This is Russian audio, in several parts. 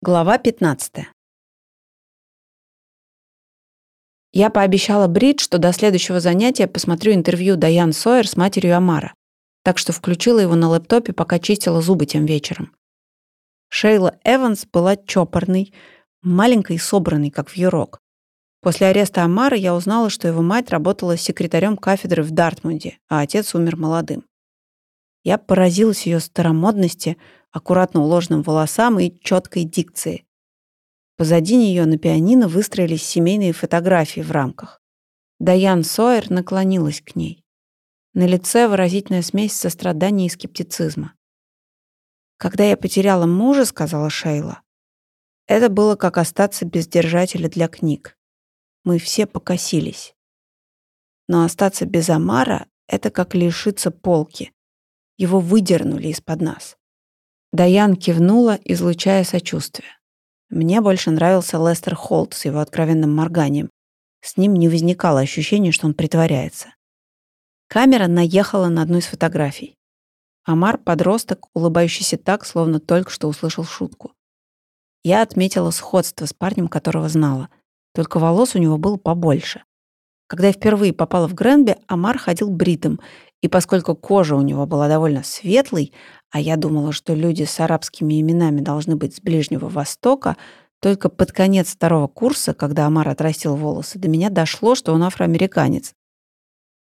Глава 15. Я пообещала Брит, что до следующего занятия посмотрю интервью Дайан Сойер с матерью Амара, так что включила его на лэптопе, пока чистила зубы тем вечером. Шейла Эванс была чопорной, маленькой и собранной, как вьюрок. После ареста Амара я узнала, что его мать работала секретарем кафедры в Дартмунде, а отец умер молодым. Я поразилась ее старомодности — аккуратно уложенным волосам и четкой дикции. Позади нее на пианино выстроились семейные фотографии в рамках. Даян Сойер наклонилась к ней. На лице выразительная смесь сострадания и скептицизма. «Когда я потеряла мужа, — сказала Шейла, — это было как остаться без держателя для книг. Мы все покосились. Но остаться без Амара — это как лишиться полки. Его выдернули из-под нас. Даян кивнула, излучая сочувствие. Мне больше нравился Лестер Холт с его откровенным морганием. С ним не возникало ощущения, что он притворяется. Камера наехала на одну из фотографий. Амар — подросток, улыбающийся так, словно только что услышал шутку. Я отметила сходство с парнем, которого знала. Только волос у него было побольше. Когда я впервые попала в Гренби, Амар ходил бритым, и поскольку кожа у него была довольно светлой, а я думала, что люди с арабскими именами должны быть с Ближнего Востока, только под конец второго курса, когда Амар отрастил волосы, до меня дошло, что он афроамериканец.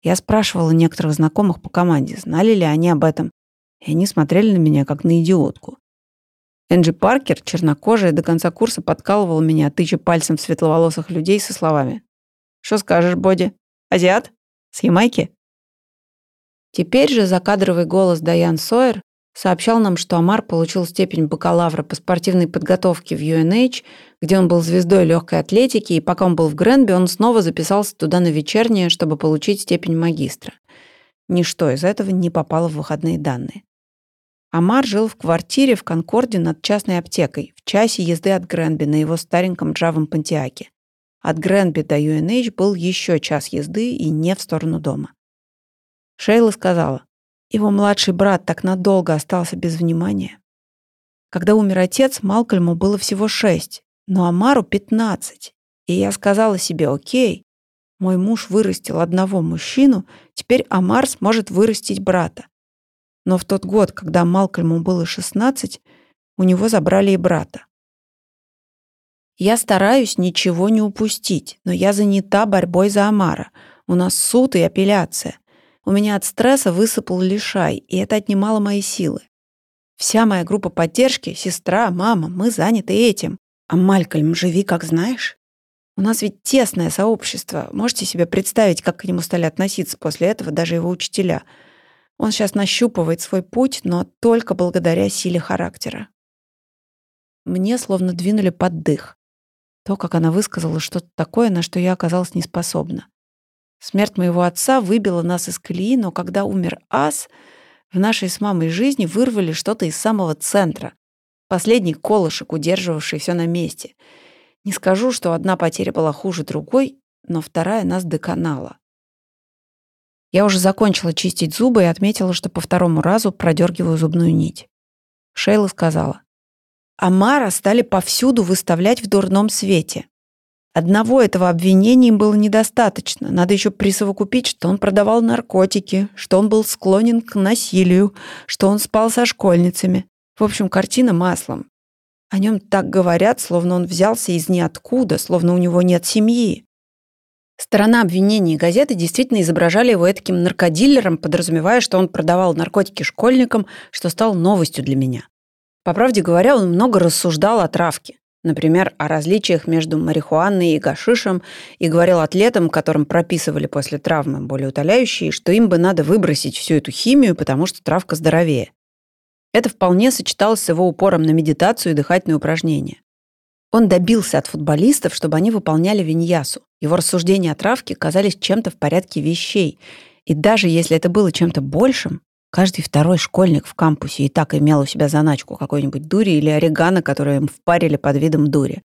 Я спрашивала некоторых знакомых по команде, знали ли они об этом, и они смотрели на меня, как на идиотку. Энджи Паркер, чернокожая, до конца курса подкалывал меня, тыча пальцем в светловолосых людей со словами. «Что скажешь, Боди? Азиат? С Ямайки?» Теперь же закадровый голос Дайан Сойер сообщал нам, что Амар получил степень бакалавра по спортивной подготовке в UNH, где он был звездой легкой атлетики, и пока он был в Гренби, он снова записался туда на вечернее, чтобы получить степень магистра. Ничто из этого не попало в выходные данные. Амар жил в квартире в Конкорде над частной аптекой, в часе езды от Гренби на его стареньком джавом Пантиаке. От Гренби до UNH был еще час езды и не в сторону дома. Шейла сказала, его младший брат так надолго остался без внимания. Когда умер отец, Малкольму было всего шесть, но Амару пятнадцать. И я сказала себе, окей, мой муж вырастил одного мужчину, теперь Амар сможет вырастить брата. Но в тот год, когда Малкольму было шестнадцать, у него забрали и брата. Я стараюсь ничего не упустить, но я занята борьбой за Амара. У нас суд и апелляция. У меня от стресса высыпал лишай, и это отнимало мои силы. Вся моя группа поддержки, сестра, мама, мы заняты этим. А Малькольм, живи как знаешь. У нас ведь тесное сообщество. Можете себе представить, как к нему стали относиться после этого даже его учителя. Он сейчас нащупывает свой путь, но только благодаря силе характера. Мне словно двинули под дых. То, как она высказала что-то такое, на что я оказалась неспособна. Смерть моего отца выбила нас из колеи, но когда умер ас, в нашей с мамой жизни вырвали что-то из самого центра. Последний колышек, удерживавший все на месте. Не скажу, что одна потеря была хуже другой, но вторая нас доконала. Я уже закончила чистить зубы и отметила, что по второму разу продергиваю зубную нить. Шейла сказала. Амара стали повсюду выставлять в дурном свете. Одного этого обвинения им было недостаточно. Надо еще присовокупить, что он продавал наркотики, что он был склонен к насилию, что он спал со школьницами. В общем, картина маслом. О нем так говорят, словно он взялся из ниоткуда, словно у него нет семьи. Сторона обвинений газеты действительно изображали его таким наркодиллером, подразумевая, что он продавал наркотики школьникам, что стало новостью для меня. По правде говоря, он много рассуждал о травке. Например, о различиях между марихуаной и гашишем и говорил атлетам, которым прописывали после травмы более утоляющие, что им бы надо выбросить всю эту химию, потому что травка здоровее. Это вполне сочеталось с его упором на медитацию и дыхательные упражнения. Он добился от футболистов, чтобы они выполняли виньясу. Его рассуждения о травке казались чем-то в порядке вещей. И даже если это было чем-то большим, Каждый второй школьник в кампусе и так имел у себя заначку какой-нибудь дури или орегано, которое им впарили под видом дури.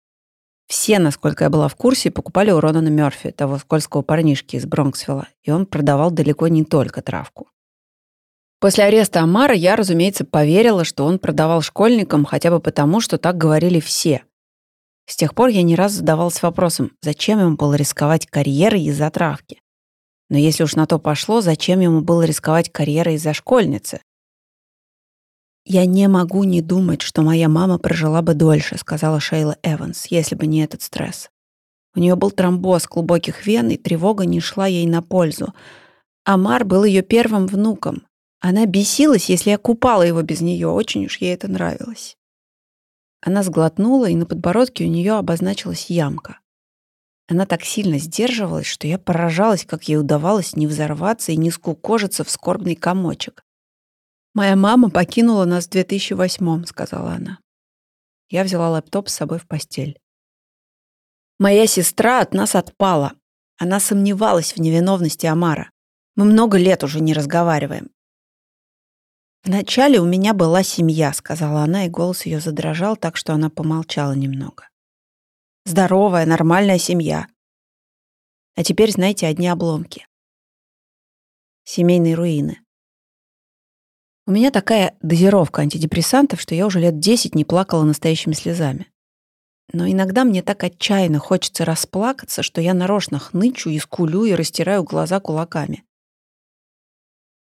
Все, насколько я была в курсе, покупали у Ронана Мёрфи, того скользкого парнишки из Бронксвилла, и он продавал далеко не только травку. После ареста Амара я, разумеется, поверила, что он продавал школьникам хотя бы потому, что так говорили все. С тех пор я не раз задавалась вопросом, зачем ему было рисковать карьерой из-за травки. Но если уж на то пошло, зачем ему было рисковать карьерой из-за школьницы? «Я не могу не думать, что моя мама прожила бы дольше», сказала Шейла Эванс, если бы не этот стресс. У нее был тромбоз глубоких вен, и тревога не шла ей на пользу. Амар был ее первым внуком. Она бесилась, если я купала его без нее, очень уж ей это нравилось. Она сглотнула, и на подбородке у нее обозначилась ямка. Она так сильно сдерживалась, что я поражалась, как ей удавалось не взорваться и не скукожиться в скорбный комочек. «Моя мама покинула нас в 2008-м», — сказала она. Я взяла лэптоп с собой в постель. «Моя сестра от нас отпала. Она сомневалась в невиновности Амара. Мы много лет уже не разговариваем. «Вначале у меня была семья», — сказала она, и голос ее задрожал так, что она помолчала немного. «Здоровая, нормальная семья. А теперь, знаете, одни обломки. Семейные руины. У меня такая дозировка антидепрессантов, что я уже лет десять не плакала настоящими слезами. Но иногда мне так отчаянно хочется расплакаться, что я нарочно хнычу и скулю и растираю глаза кулаками.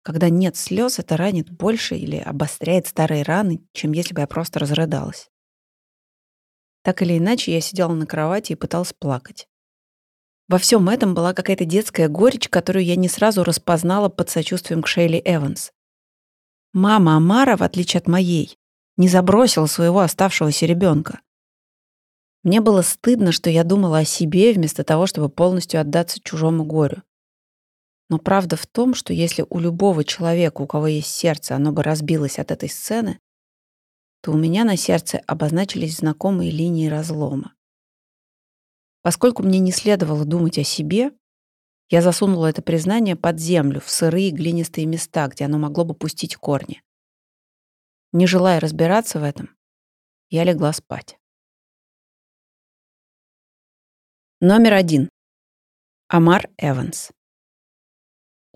Когда нет слез, это ранит больше или обостряет старые раны, чем если бы я просто разрыдалась. Так или иначе, я сидела на кровати и пыталась плакать. Во всем этом была какая-то детская горечь, которую я не сразу распознала под сочувствием к Шейли Эванс. Мама Амара, в отличие от моей, не забросила своего оставшегося ребенка. Мне было стыдно, что я думала о себе вместо того, чтобы полностью отдаться чужому горю. Но правда в том, что если у любого человека, у кого есть сердце, оно бы разбилось от этой сцены, то у меня на сердце обозначились знакомые линии разлома. Поскольку мне не следовало думать о себе, я засунула это признание под землю, в сырые глинистые места, где оно могло бы пустить корни. Не желая разбираться в этом, я легла спать. Номер один. Амар Эванс.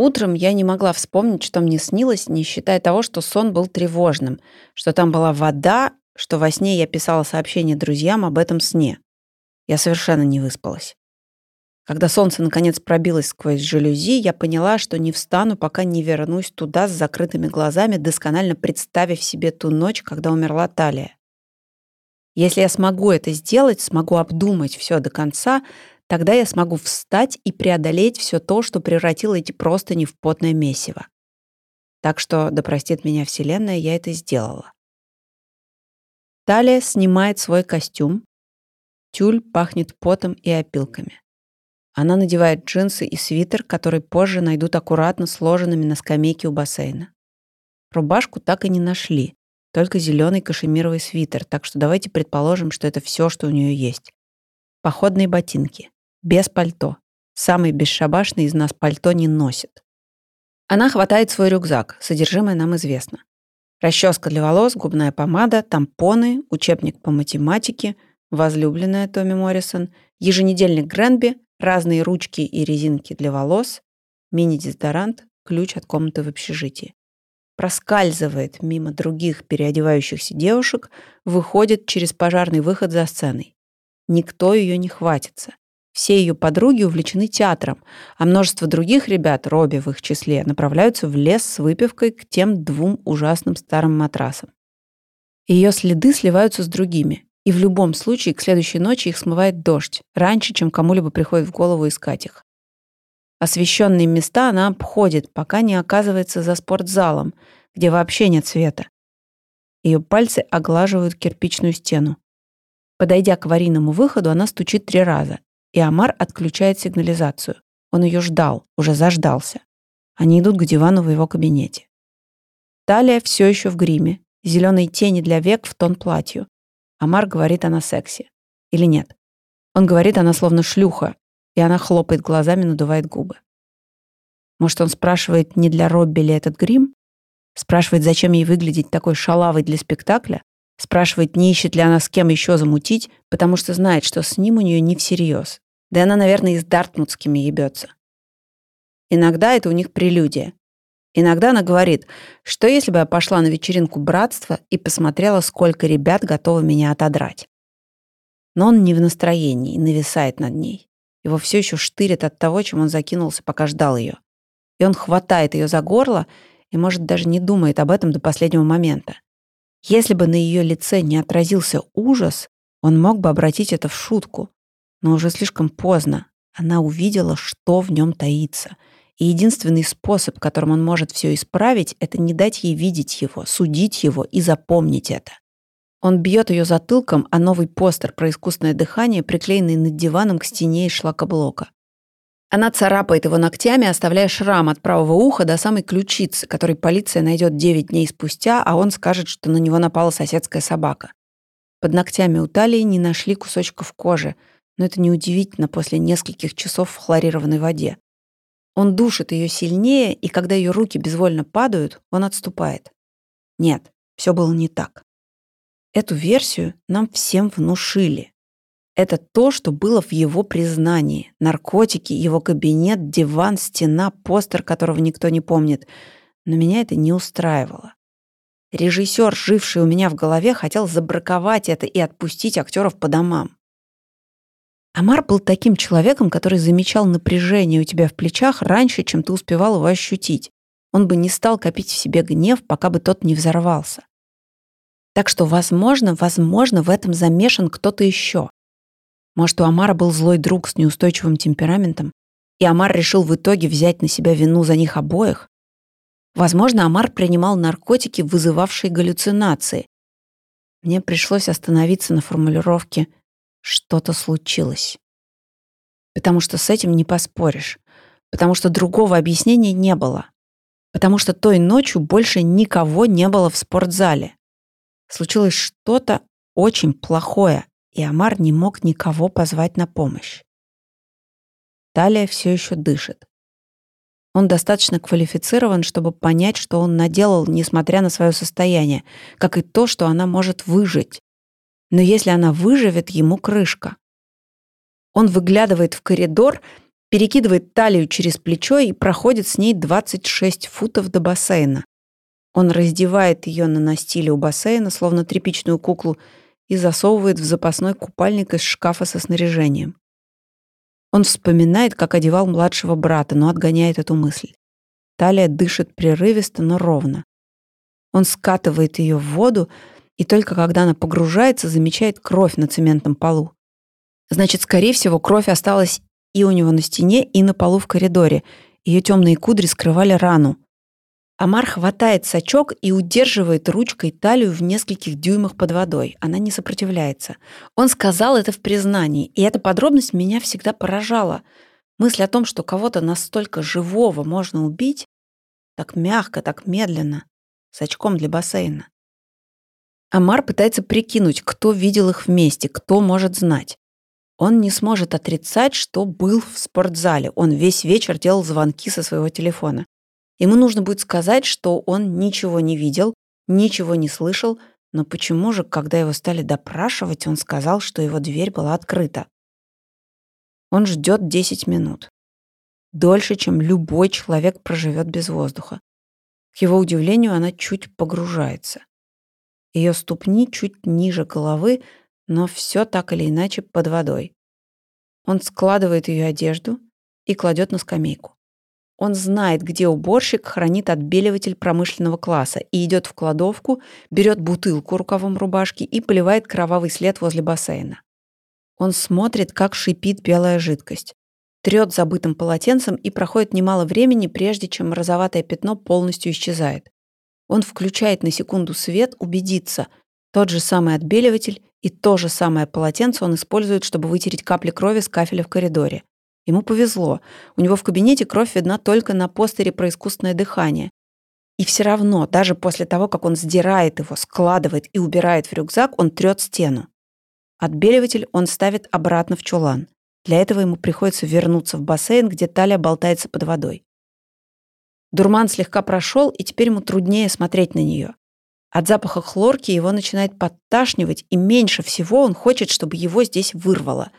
Утром я не могла вспомнить, что мне снилось, не считая того, что сон был тревожным, что там была вода, что во сне я писала сообщение друзьям об этом сне. Я совершенно не выспалась. Когда солнце наконец пробилось сквозь жалюзи, я поняла, что не встану, пока не вернусь туда с закрытыми глазами, досконально представив себе ту ночь, когда умерла Талия. Если я смогу это сделать, смогу обдумать все до конца, Тогда я смогу встать и преодолеть все то, что превратило эти простыни в потное месиво. Так что, да простит меня Вселенная, я это сделала. Талия снимает свой костюм. Тюль пахнет потом и опилками. Она надевает джинсы и свитер, который позже найдут аккуратно сложенными на скамейке у бассейна. Рубашку так и не нашли, только зеленый кашемировый свитер, так что давайте предположим, что это все, что у нее есть. Походные ботинки, без пальто. Самый бесшабашный из нас пальто не носит. Она хватает свой рюкзак, содержимое нам известно. Расческа для волос, губная помада, тампоны, учебник по математике, возлюбленная Томми Моррисон, еженедельник Гренби, разные ручки и резинки для волос, мини-дезодорант, ключ от комнаты в общежитии. Проскальзывает мимо других переодевающихся девушек, выходит через пожарный выход за сценой. Никто ее не хватится. Все ее подруги увлечены театром, а множество других ребят, Робби в их числе, направляются в лес с выпивкой к тем двум ужасным старым матрасам. Ее следы сливаются с другими, и в любом случае к следующей ночи их смывает дождь, раньше, чем кому-либо приходит в голову искать их. Освещенные места она обходит, пока не оказывается за спортзалом, где вообще нет света. Ее пальцы оглаживают кирпичную стену. Подойдя к аварийному выходу, она стучит три раза, и Амар отключает сигнализацию. Он ее ждал, уже заждался. Они идут к дивану в его кабинете. Талия все еще в гриме, зеленые тени для век в тон платью. Амар говорит она сексе. Или нет? Он говорит, она словно шлюха, и она хлопает глазами, надувает губы. Может, он спрашивает, не для Робби ли этот грим? Спрашивает, зачем ей выглядеть такой шалавой для спектакля? Спрашивает, не ищет ли она с кем еще замутить, потому что знает, что с ним у нее не всерьез. Да она, наверное, и с Дартмутскими ебется. Иногда это у них прелюдия. Иногда она говорит, что если бы я пошла на вечеринку братства и посмотрела, сколько ребят готовы меня отодрать. Но он не в настроении, нависает над ней. Его все еще штырит от того, чем он закинулся, пока ждал ее. И он хватает ее за горло и, может, даже не думает об этом до последнего момента. Если бы на ее лице не отразился ужас, он мог бы обратить это в шутку. Но уже слишком поздно. Она увидела, что в нем таится. И единственный способ, которым он может все исправить, это не дать ей видеть его, судить его и запомнить это. Он бьет ее затылком, а новый постер про искусственное дыхание, приклеенный над диваном к стене из шлакоблока. Она царапает его ногтями, оставляя шрам от правого уха до самой ключицы, который полиция найдет 9 дней спустя, а он скажет, что на него напала соседская собака. Под ногтями у талии не нашли кусочков кожи, но это неудивительно после нескольких часов в хлорированной воде. Он душит ее сильнее, и когда ее руки безвольно падают, он отступает. Нет, все было не так. Эту версию нам всем внушили. Это то, что было в его признании. Наркотики, его кабинет, диван, стена, постер, которого никто не помнит. Но меня это не устраивало. Режиссер, живший у меня в голове, хотел забраковать это и отпустить актеров по домам. Амар был таким человеком, который замечал напряжение у тебя в плечах раньше, чем ты успевал его ощутить. Он бы не стал копить в себе гнев, пока бы тот не взорвался. Так что, возможно, возможно, в этом замешан кто-то еще. Может, у Амара был злой друг с неустойчивым темпераментом, и Амар решил в итоге взять на себя вину за них обоих? Возможно, Амар принимал наркотики, вызывавшие галлюцинации. Мне пришлось остановиться на формулировке «что-то случилось». Потому что с этим не поспоришь. Потому что другого объяснения не было. Потому что той ночью больше никого не было в спортзале. Случилось что-то очень плохое, и Амар не мог никого позвать на помощь. Талия все еще дышит. Он достаточно квалифицирован, чтобы понять, что он наделал, несмотря на свое состояние, как и то, что она может выжить. Но если она выживет, ему крышка. Он выглядывает в коридор, перекидывает талию через плечо и проходит с ней 26 футов до бассейна. Он раздевает ее на настиле у бассейна, словно тряпичную куклу, и засовывает в запасной купальник из шкафа со снаряжением. Он вспоминает, как одевал младшего брата, но отгоняет эту мысль. Талия дышит прерывисто, но ровно. Он скатывает ее в воду, и только когда она погружается, замечает кровь на цементном полу. Значит, скорее всего, кровь осталась и у него на стене, и на полу в коридоре. Ее темные кудри скрывали рану. Амар хватает сачок и удерживает ручкой талию в нескольких дюймах под водой. Она не сопротивляется. Он сказал это в признании, и эта подробность меня всегда поражала. Мысль о том, что кого-то настолько живого можно убить, так мягко, так медленно, с очком для бассейна. Амар пытается прикинуть, кто видел их вместе, кто может знать. Он не сможет отрицать, что был в спортзале. Он весь вечер делал звонки со своего телефона. Ему нужно будет сказать, что он ничего не видел, ничего не слышал, но почему же, когда его стали допрашивать, он сказал, что его дверь была открыта? Он ждет 10 минут. Дольше, чем любой человек проживет без воздуха. К его удивлению, она чуть погружается. Ее ступни чуть ниже головы, но все так или иначе под водой. Он складывает ее одежду и кладет на скамейку. Он знает, где уборщик хранит отбеливатель промышленного класса и идет в кладовку, берет бутылку рукавом рубашки и поливает кровавый след возле бассейна. Он смотрит, как шипит белая жидкость. Трет забытым полотенцем и проходит немало времени, прежде чем розоватое пятно полностью исчезает. Он включает на секунду свет, убедиться. Тот же самый отбеливатель и то же самое полотенце он использует, чтобы вытереть капли крови с кафеля в коридоре. Ему повезло. У него в кабинете кровь видна только на постере про искусственное дыхание. И все равно, даже после того, как он сдирает его, складывает и убирает в рюкзак, он трет стену. Отбеливатель он ставит обратно в чулан. Для этого ему приходится вернуться в бассейн, где талия болтается под водой. Дурман слегка прошел, и теперь ему труднее смотреть на нее. От запаха хлорки его начинает подташнивать, и меньше всего он хочет, чтобы его здесь вырвало.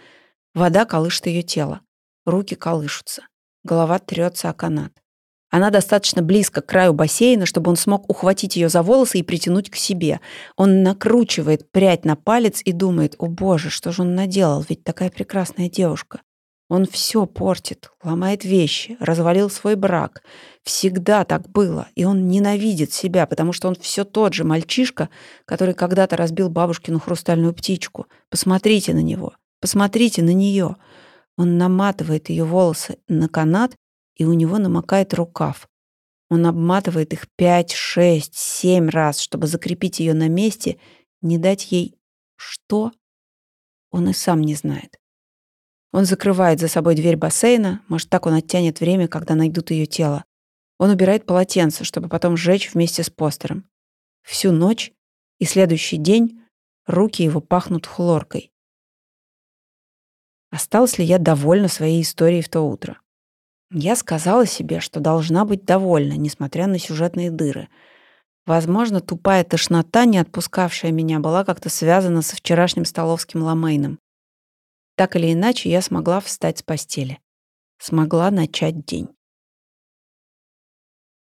Вода колышет ее тело. Руки колышутся. Голова трется о канат. Она достаточно близко к краю бассейна, чтобы он смог ухватить ее за волосы и притянуть к себе. Он накручивает прядь на палец и думает, о боже, что же он наделал, ведь такая прекрасная девушка. Он все портит, ломает вещи, развалил свой брак. Всегда так было, и он ненавидит себя, потому что он все тот же мальчишка, который когда-то разбил бабушкину хрустальную птичку. Посмотрите на него, посмотрите на нее. Он наматывает ее волосы на канат и у него намокает рукав. Он обматывает их пять, шесть, семь раз, чтобы закрепить ее на месте, не дать ей что? Он и сам не знает. Он закрывает за собой дверь бассейна, может, так он оттянет время, когда найдут ее тело. Он убирает полотенце, чтобы потом сжечь вместе с постером. Всю ночь и следующий день руки его пахнут хлоркой. Осталась ли я довольна своей историей в то утро? Я сказала себе, что должна быть довольна, несмотря на сюжетные дыры. Возможно, тупая тошнота, не отпускавшая меня, была как-то связана со вчерашним столовским ламейном. Так или иначе, я смогла встать с постели. Смогла начать день.